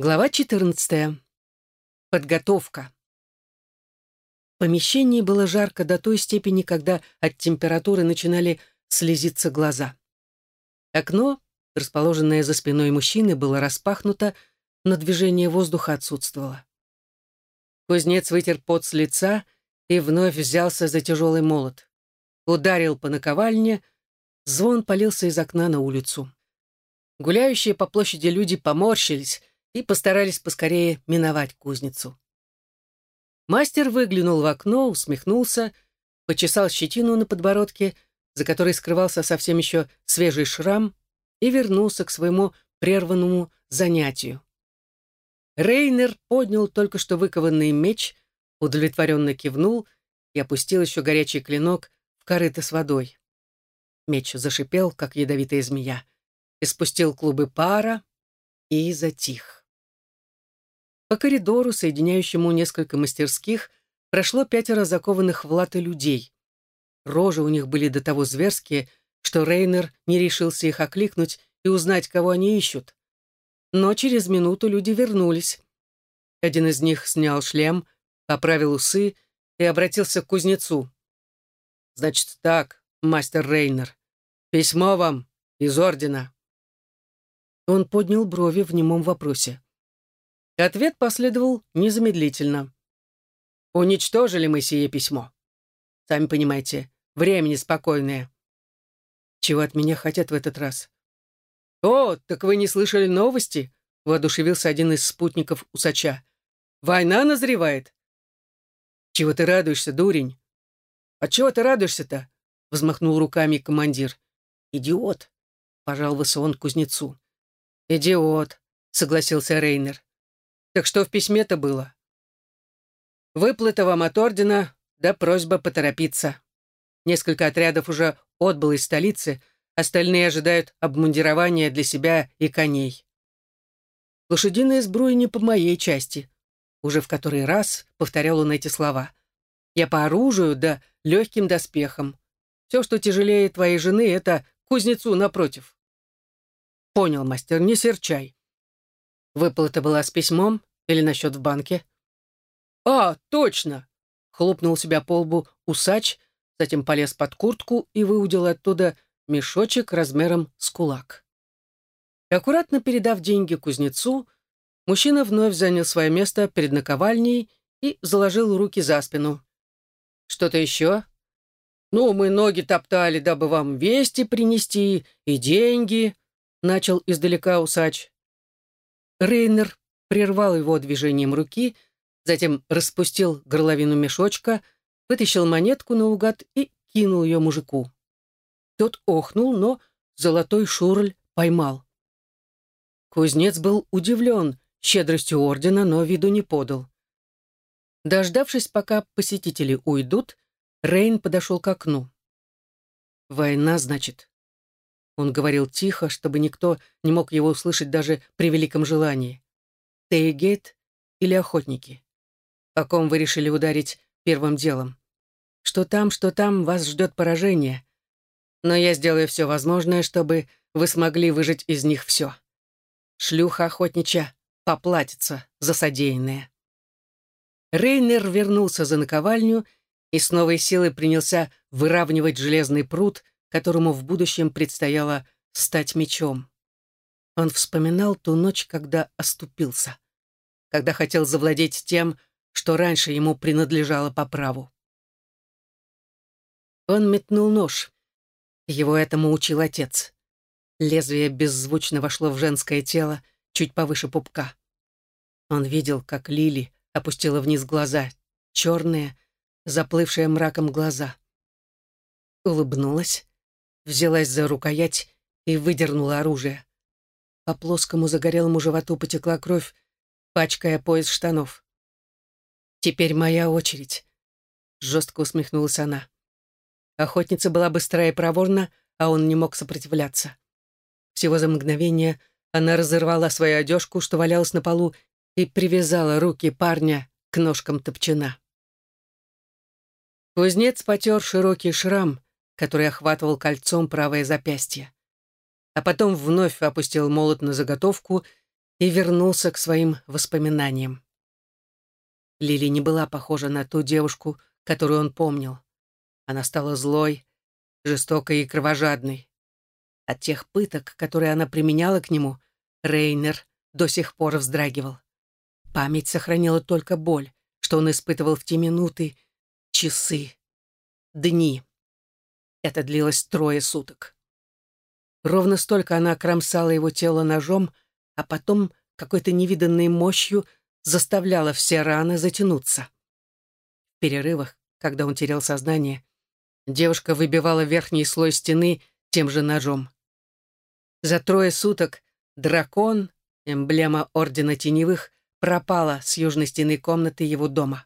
Глава 14. Подготовка. В помещении было жарко до той степени, когда от температуры начинали слезиться глаза. Окно, расположенное за спиной мужчины, было распахнуто, но движение воздуха отсутствовало. Кузнец вытер пот с лица и вновь взялся за тяжелый молот. Ударил по наковальне, звон полился из окна на улицу. Гуляющие по площади люди поморщились, и постарались поскорее миновать кузницу. Мастер выглянул в окно, усмехнулся, почесал щетину на подбородке, за которой скрывался совсем еще свежий шрам, и вернулся к своему прерванному занятию. Рейнер поднял только что выкованный меч, удовлетворенно кивнул и опустил еще горячий клинок в корыто с водой. Меч зашипел, как ядовитая змея, испустил клубы пара и затих. По коридору, соединяющему несколько мастерских, прошло пятеро закованных в латы людей. Рожи у них были до того зверские, что Рейнер не решился их окликнуть и узнать, кого они ищут. Но через минуту люди вернулись. Один из них снял шлем, поправил усы и обратился к кузнецу. «Значит так, мастер Рейнер, письмо вам из ордена». Он поднял брови в немом вопросе. Ответ последовал незамедлительно. «Уничтожили мы сие письмо. Сами понимаете, время неспокойное. Чего от меня хотят в этот раз?» «О, так вы не слышали новости?» — воодушевился один из спутников усача. «Война назревает». «Чего ты радуешься, дурень?» «А чего ты радуешься-то?» — взмахнул руками командир. «Идиот!» — пожаловался он кузнецу. «Идиот!» — согласился Рейнер. Так что в письме-то было? Выплата вам от ордена, да просьба поторопиться. Несколько отрядов уже отбыл из столицы, остальные ожидают обмундирования для себя и коней. Лошадиная сбруя не по моей части. Уже в который раз повторял он эти слова. Я по оружию, да легким доспехам. Все, что тяжелее твоей жены, это кузнецу напротив. Понял, мастер, не серчай. Выплата была с письмом, или на счет в банке?» «А, точно!» — хлопнул себя по лбу усач, затем полез под куртку и выудил оттуда мешочек размером с кулак. И аккуратно передав деньги кузнецу, мужчина вновь занял свое место перед наковальней и заложил руки за спину. «Что-то еще?» «Ну, мы ноги топтали, дабы вам вести принести и деньги», — начал издалека усач. Рейнер прервал его движением руки, затем распустил горловину мешочка, вытащил монетку наугад и кинул ее мужику. Тот охнул, но золотой шурль поймал. Кузнец был удивлен щедростью ордена, но виду не подал. Дождавшись, пока посетители уйдут, Рейн подошел к окну. «Война, значит?» Он говорил тихо, чтобы никто не мог его услышать даже при великом желании. Тейгейт или охотники? По ком вы решили ударить первым делом? Что там, что там, вас ждет поражение. Но я сделаю все возможное, чтобы вы смогли выжить из них все. Шлюха охотничья поплатится за содеянное. Рейнер вернулся за наковальню и с новой силой принялся выравнивать железный пруд, которому в будущем предстояло стать мечом. Он вспоминал ту ночь, когда оступился, когда хотел завладеть тем, что раньше ему принадлежало по праву. Он метнул нож. Его этому учил отец. Лезвие беззвучно вошло в женское тело, чуть повыше пупка. Он видел, как Лили опустила вниз глаза, черные, заплывшие мраком глаза. Улыбнулась, взялась за рукоять и выдернула оружие. По плоскому загорелому животу потекла кровь, пачкая пояс штанов. «Теперь моя очередь», — жестко усмехнулась она. Охотница была быстрая и проворна, а он не мог сопротивляться. Всего за мгновение она разорвала свою одежку, что валялась на полу, и привязала руки парня к ножкам топчина. Кузнец потер широкий шрам, который охватывал кольцом правое запястье а потом вновь опустил молот на заготовку и вернулся к своим воспоминаниям. Лили не была похожа на ту девушку, которую он помнил. Она стала злой, жестокой и кровожадной. От тех пыток, которые она применяла к нему, Рейнер до сих пор вздрагивал. Память сохранила только боль, что он испытывал в те минуты, часы, дни. Это длилось трое суток. Ровно столько она кромсала его тело ножом, а потом какой-то невиданной мощью заставляла все раны затянуться. В перерывах, когда он терял сознание, девушка выбивала верхний слой стены тем же ножом. За трое суток дракон, эмблема Ордена Теневых, пропала с южной стены комнаты его дома.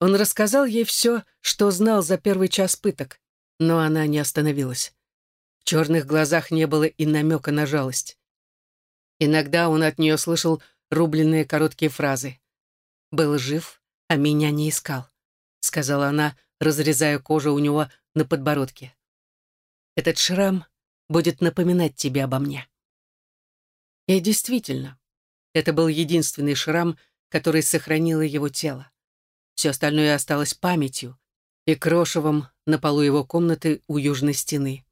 Он рассказал ей все, что знал за первый час пыток, но она не остановилась. Черных глазах не было и намека на жалость. Иногда он от нее слышал рубленные короткие фразы. «Был жив, а меня не искал», — сказала она, разрезая кожу у него на подбородке. «Этот шрам будет напоминать тебе обо мне». И действительно, это был единственный шрам, который сохранило его тело. Все остальное осталось памятью и крошевом на полу его комнаты у южной стены.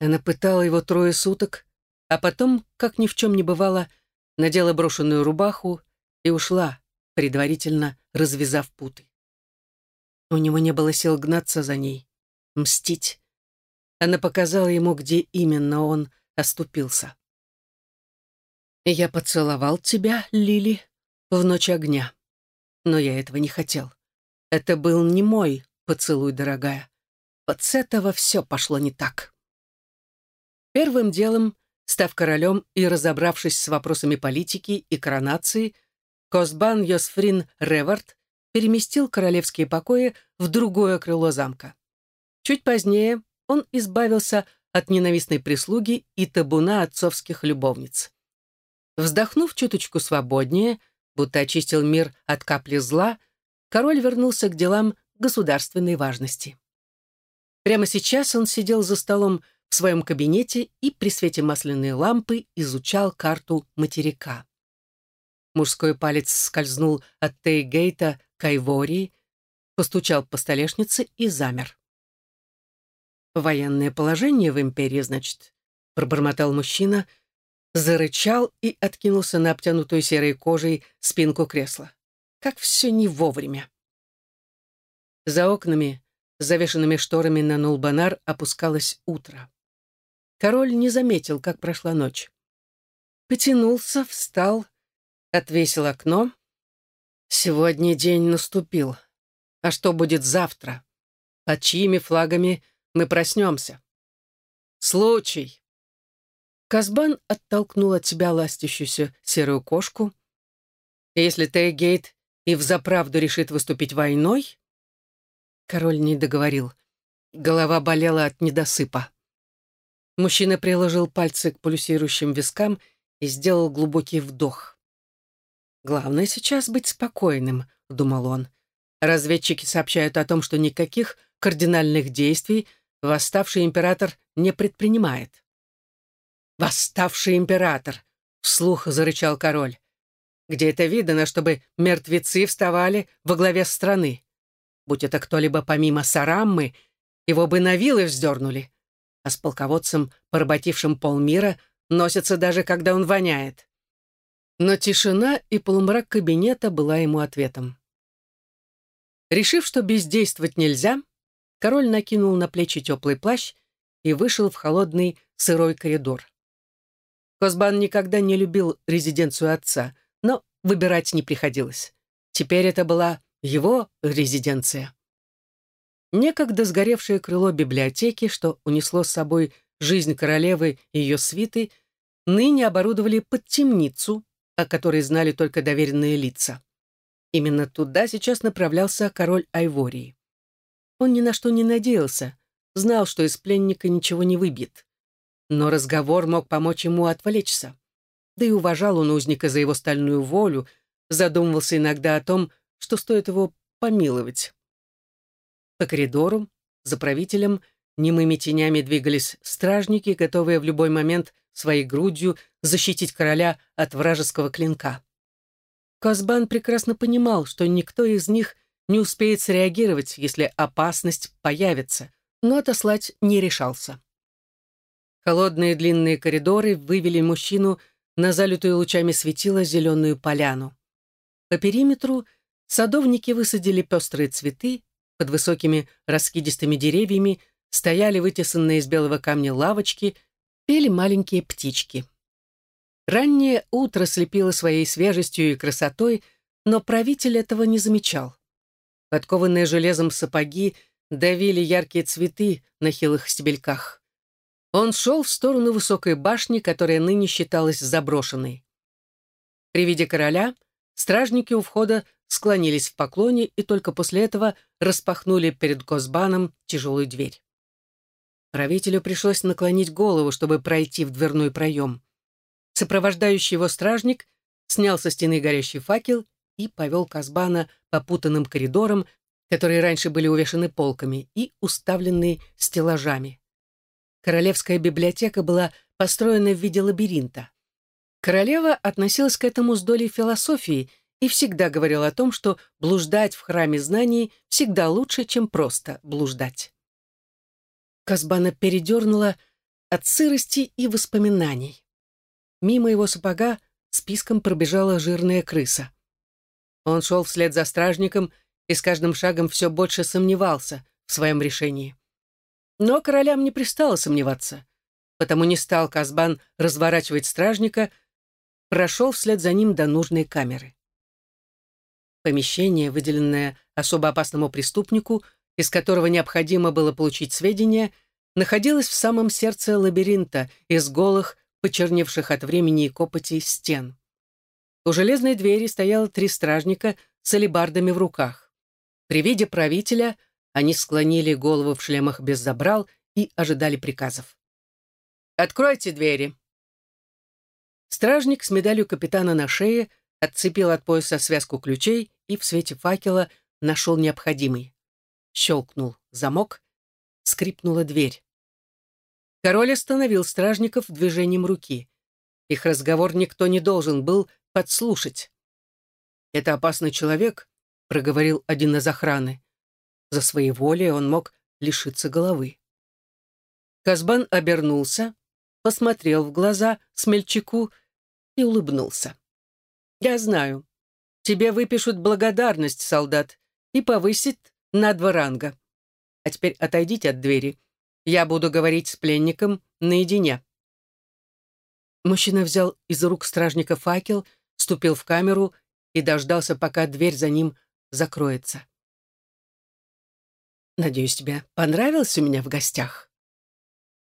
Она пытала его трое суток, а потом, как ни в чем не бывало, надела брошенную рубаху и ушла, предварительно развязав путы. У него не было сил гнаться за ней, мстить. Она показала ему, где именно он оступился. «Я поцеловал тебя, Лили, в ночь огня но я этого не хотел. Это был не мой поцелуй, дорогая. Вот с этого все пошло не так. Первым делом, став королем и разобравшись с вопросами политики и коронации, Косбан Йосфрин Ревард переместил королевские покои в другое крыло замка. Чуть позднее он избавился от ненавистной прислуги и табуна отцовских любовниц. Вздохнув чуточку свободнее, будто очистил мир от капли зла, король вернулся к делам государственной важности. Прямо сейчас он сидел за столом в своем кабинете и при свете масляной лампы изучал карту материка. Мужской палец скользнул от Тейгейта к Айвории, постучал по столешнице и замер. «Военное положение в империи, значит?» — пробормотал мужчина — зарычал и откинулся на обтянутую серой кожей спинку кресла. Как все не вовремя. За окнами, завешенными шторами на Нулбанар, опускалось утро. Король не заметил, как прошла ночь. Потянулся, встал, отвесил окно. Сегодня день наступил. А что будет завтра? Под чьими флагами мы проснемся? Случай. Казбан оттолкнул от себя ластящуюся серую кошку. «Если Тейгейт и взаправду решит выступить войной...» Король не договорил. Голова болела от недосыпа. Мужчина приложил пальцы к пульсирующим вискам и сделал глубокий вдох. «Главное сейчас быть спокойным», — думал он. «Разведчики сообщают о том, что никаких кардинальных действий восставший император не предпринимает. «Восставший император!» — вслух зарычал король. «Где это видано, чтобы мертвецы вставали во главе страны? Будь это кто-либо помимо Сараммы, его бы на вилы вздернули. А с полководцем, поработившим полмира, носятся даже, когда он воняет». Но тишина и полумрак кабинета была ему ответом. Решив, что бездействовать нельзя, король накинул на плечи теплый плащ и вышел в холодный сырой коридор. Косбан никогда не любил резиденцию отца, но выбирать не приходилось. Теперь это была его резиденция. Некогда сгоревшее крыло библиотеки, что унесло с собой жизнь королевы и ее свиты, ныне оборудовали под темницу, о которой знали только доверенные лица. Именно туда сейчас направлялся король Айвории. Он ни на что не надеялся, знал, что из пленника ничего не выбьет но разговор мог помочь ему отвлечься. Да и уважал он узника за его стальную волю, задумывался иногда о том, что стоит его помиловать. По коридору, за правителем, немыми тенями двигались стражники, готовые в любой момент своей грудью защитить короля от вражеского клинка. Казбан прекрасно понимал, что никто из них не успеет среагировать, если опасность появится, но отослать не решался. Холодные длинные коридоры вывели мужчину на залитую лучами светила зеленую поляну. По периметру садовники высадили пестрые цветы, под высокими раскидистыми деревьями стояли вытесанные из белого камня лавочки, пели маленькие птички. Раннее утро слепило своей свежестью и красотой, но правитель этого не замечал. Подкованные железом сапоги давили яркие цветы на хилых стебельках. Он шел в сторону высокой башни, которая ныне считалась заброшенной. При виде короля стражники у входа склонились в поклоне и только после этого распахнули перед Госбаном тяжелую дверь. Правителю пришлось наклонить голову, чтобы пройти в дверной проем. Сопровождающий его стражник снял со стены горящий факел и повел Казбана по путанным коридорам, которые раньше были увешаны полками и уставлены стеллажами. Королевская библиотека была построена в виде лабиринта. Королева относилась к этому с долей философии и всегда говорила о том, что блуждать в храме знаний всегда лучше, чем просто блуждать. Казбана передернула от сырости и воспоминаний. Мимо его сапога списком пробежала жирная крыса. Он шел вслед за стражником и с каждым шагом все больше сомневался в своем решении. Но королям не пристало сомневаться, потому не стал Казбан разворачивать стражника, прошел вслед за ним до нужной камеры. Помещение, выделенное особо опасному преступнику, из которого необходимо было получить сведения, находилось в самом сердце лабиринта из голых, почерневших от времени и копоти стен. У железной двери стояло три стражника с алебардами в руках. При виде правителя – они склонили головы в шлемах без забрал и ожидали приказов. «Откройте двери!» Стражник с медалью капитана на шее отцепил от пояса связку ключей и в свете факела нашел необходимый. Щелкнул замок, скрипнула дверь. Король остановил стражников движением руки. Их разговор никто не должен был подслушать. «Это опасный человек», — проговорил один из охраны. За своей волей он мог лишиться головы. Казбан обернулся, посмотрел в глаза смельчаку и улыбнулся. «Я знаю. Тебе выпишут благодарность, солдат, и повысит на два ранга. А теперь отойдите от двери. Я буду говорить с пленником наедине». Мужчина взял из рук стражника факел, ступил в камеру и дождался, пока дверь за ним закроется. Надеюсь, тебе понравилось у меня в гостях?»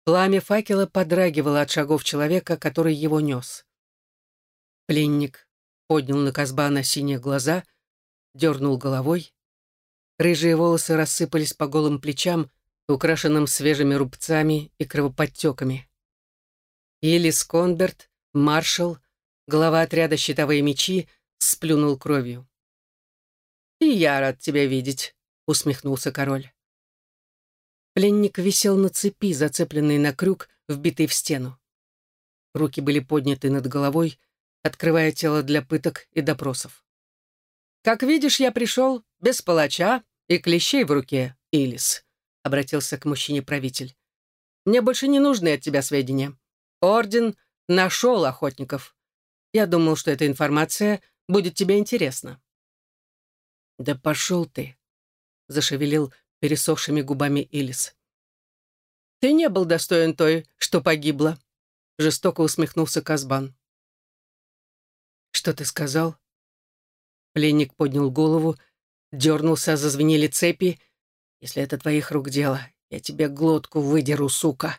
Пламя факела подрагивало от шагов человека, который его нес. Пленник поднял на Казбана синие глаза, дернул головой. Рыжие волосы рассыпались по голым плечам, украшенным свежими рубцами и кровоподтеками. Елис Конберт, маршал, глава отряда «Щитовые мечи», сплюнул кровью. «И я рад тебя видеть», усмехнулся король. Пленник висел на цепи, зацепленный на крюк, вбитый в стену. Руки были подняты над головой, открывая тело для пыток и допросов. «Как видишь, я пришел без палача и клещей в руке, Илис», — обратился к мужчине правитель. «Мне больше не нужны от тебя сведения. Орден нашел охотников. Я думал, что эта информация будет тебе интересна». «Да пошел ты», зашевелил пересохшими губами Илис. «Ты не был достоин той, что погибла», — жестоко усмехнулся Казбан. «Что ты сказал?» Пленник поднял голову, дернулся, зазвенели цепи. «Если это твоих рук дело, я тебе глотку выдеру, сука!»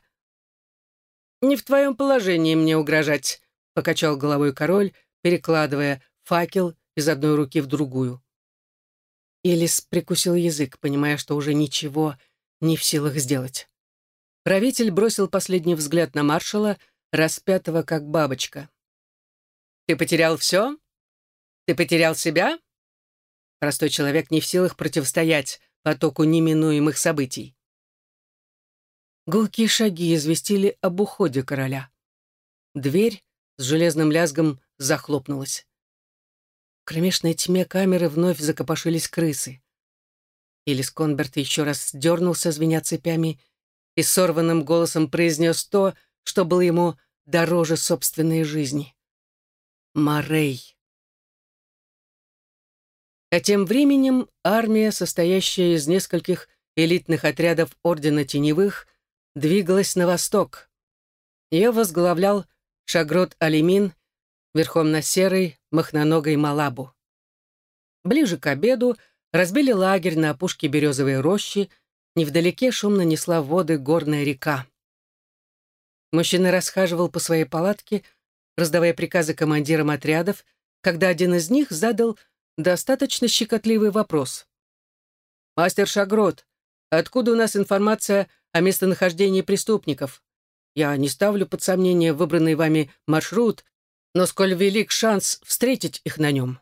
«Не в твоем положении мне угрожать», — покачал головой король, перекладывая факел из одной руки в другую. Илис прикусил язык, понимая, что уже ничего не в силах сделать. Правитель бросил последний взгляд на маршала, распятого как бабочка. «Ты потерял все? Ты потерял себя?» Простой человек не в силах противостоять потоку неминуемых событий. Гулкие шаги известили об уходе короля. дверь с железным лязгом захлопнулась. В кромешной тьме камеры вновь закопошились крысы. Илис Конберт еще раз дернулся, звеня цепями, и сорванным голосом произнес то, что было ему дороже собственной жизни. Морей. А тем временем армия, состоящая из нескольких элитных отрядов Ордена Теневых, двигалась на восток. Ее возглавлял Шагрот Алимин, верхом на серой, махноногой Малабу. Ближе к обеду разбили лагерь на опушке березовой рощи, невдалеке шумно несла воды горная река. Мужчина расхаживал по своей палатке, раздавая приказы командирам отрядов, когда один из них задал достаточно щекотливый вопрос. «Мастер Шагрот, откуда у нас информация о местонахождении преступников? Я не ставлю под сомнение выбранный вами маршрут, но сколь велик шанс встретить их на нем?»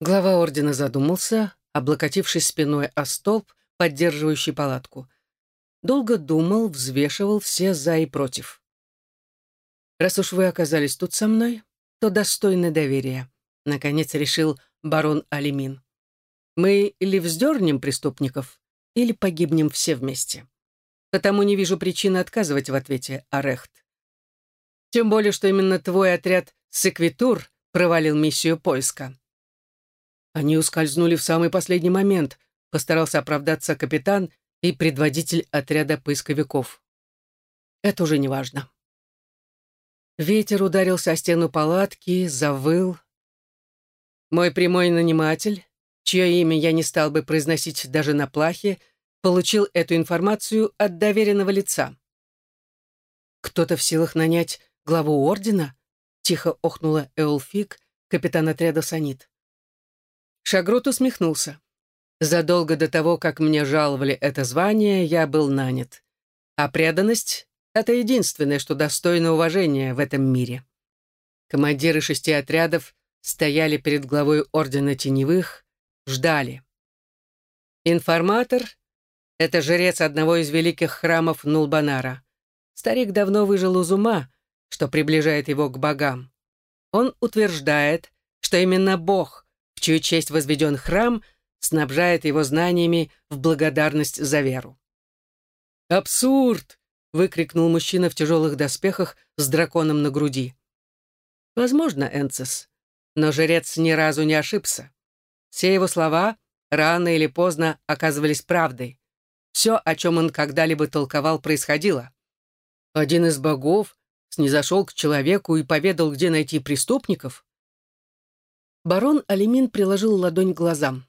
Глава ордена задумался, облокотившись спиной о столб, поддерживающий палатку. Долго думал, взвешивал все «за» и «против». «Раз уж вы оказались тут со мной, то достойны доверия», — наконец решил барон Алимин. «Мы или вздернем преступников, или погибнем все вместе. Потому не вижу причины отказывать в ответе, Арехт. Тем более, что именно твой отряд Секвитур провалил миссию поиска. Они ускользнули в самый последний момент, постарался оправдаться капитан и предводитель отряда поисковиков. Это уже не важно. Ветер ударился о стену палатки, завыл. Мой прямой наниматель, чье имя я не стал бы произносить даже на плахе, получил эту информацию от доверенного лица. «Кто-то в силах нанять главу ордена?» — тихо охнула Эолфик, капитан отряда Санит. Шагрут усмехнулся. Задолго до того, как мне жаловали это звание, я был нанят. А преданность — это единственное, что достойно уважения в этом мире. Командиры шести отрядов стояли перед главой Ордена Теневых, ждали. Информатор — это жрец одного из великих храмов Нулбанара. Старик давно выжил из ума, что приближает его к богам. Он утверждает, что именно Бог в чью честь возведен храм, снабжает его знаниями в благодарность за веру. «Абсурд!» — выкрикнул мужчина в тяжелых доспехах с драконом на груди. «Возможно, Энцес, но жрец ни разу не ошибся. Все его слова рано или поздно оказывались правдой. Все, о чем он когда-либо толковал, происходило. Один из богов снизошел к человеку и поведал, где найти преступников. Барон Алимин приложил ладонь к глазам.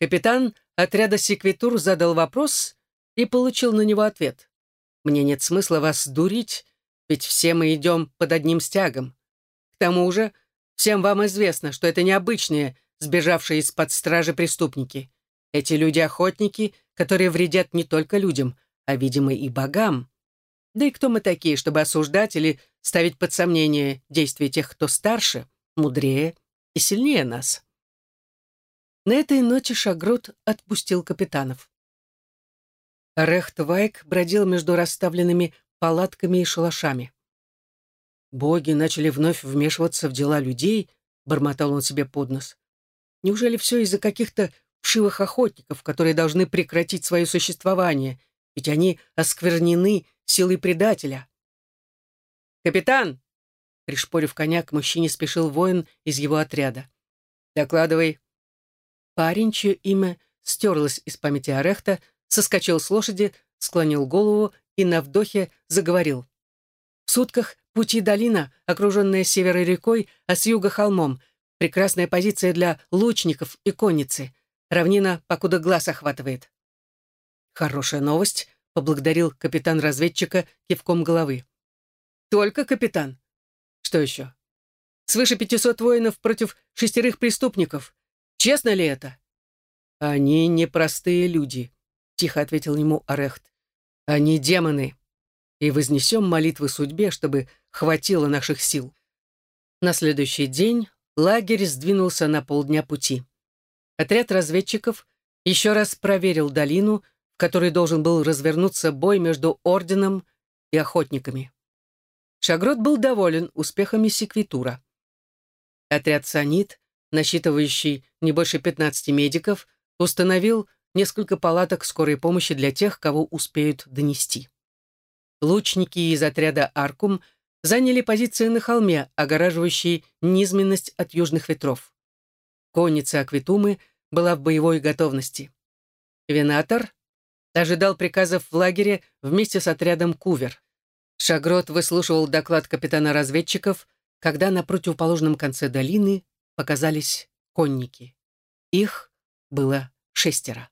Капитан отряда секвитур задал вопрос и получил на него ответ. «Мне нет смысла вас дурить, ведь все мы идем под одним стягом. К тому же, всем вам известно, что это необычные, сбежавшие из-под стражи преступники. Эти люди-охотники, которые вредят не только людям, а, видимо, и богам. Да и кто мы такие, чтобы осуждать или ставить под сомнение действия тех, кто старше, мудрее и сильнее нас. На этой ночи Шагрот отпустил капитанов. Рехт Вайк бродил между расставленными палатками и шалашами. «Боги начали вновь вмешиваться в дела людей», — бормотал он себе под нос. «Неужели все из-за каких-то вшивых охотников, которые должны прекратить свое существование, ведь они осквернены силой предателя?» «Капитан!» Пришпорив коня, к мужчине спешил воин из его отряда. «Докладывай». Парень, чье имя стерлось из памяти Орехта, соскочил с лошади, склонил голову и на вдохе заговорил. «В сутках пути долина, окруженная с севера рекой, а с юга холмом. Прекрасная позиция для лучников и конницы. Равнина, покуда глаз охватывает». «Хорошая новость», — поблагодарил капитан разведчика кивком головы. «Только капитан. Что еще? Свыше пятисот воинов против шестерых преступников. Честно ли это? Они непростые люди, тихо ответил ему Арехт. Они демоны. И вознесем молитвы судьбе, чтобы хватило наших сил. На следующий день лагерь сдвинулся на полдня пути. Отряд разведчиков еще раз проверил долину, в которой должен был развернуться бой между орденом и охотниками. Шагрот был доволен успехами секвитура. Отряд «Санит», насчитывающий не больше 15 медиков, установил несколько палаток скорой помощи для тех, кого успеют донести. Лучники из отряда «Аркум» заняли позиции на холме, огораживающей низменность от южных ветров. Конница Аквитумы была в боевой готовности. Венатор ожидал приказов в лагере вместе с отрядом «Кувер». Шагрот выслушивал доклад капитана разведчиков, когда на противоположном конце долины показались конники. Их было шестеро.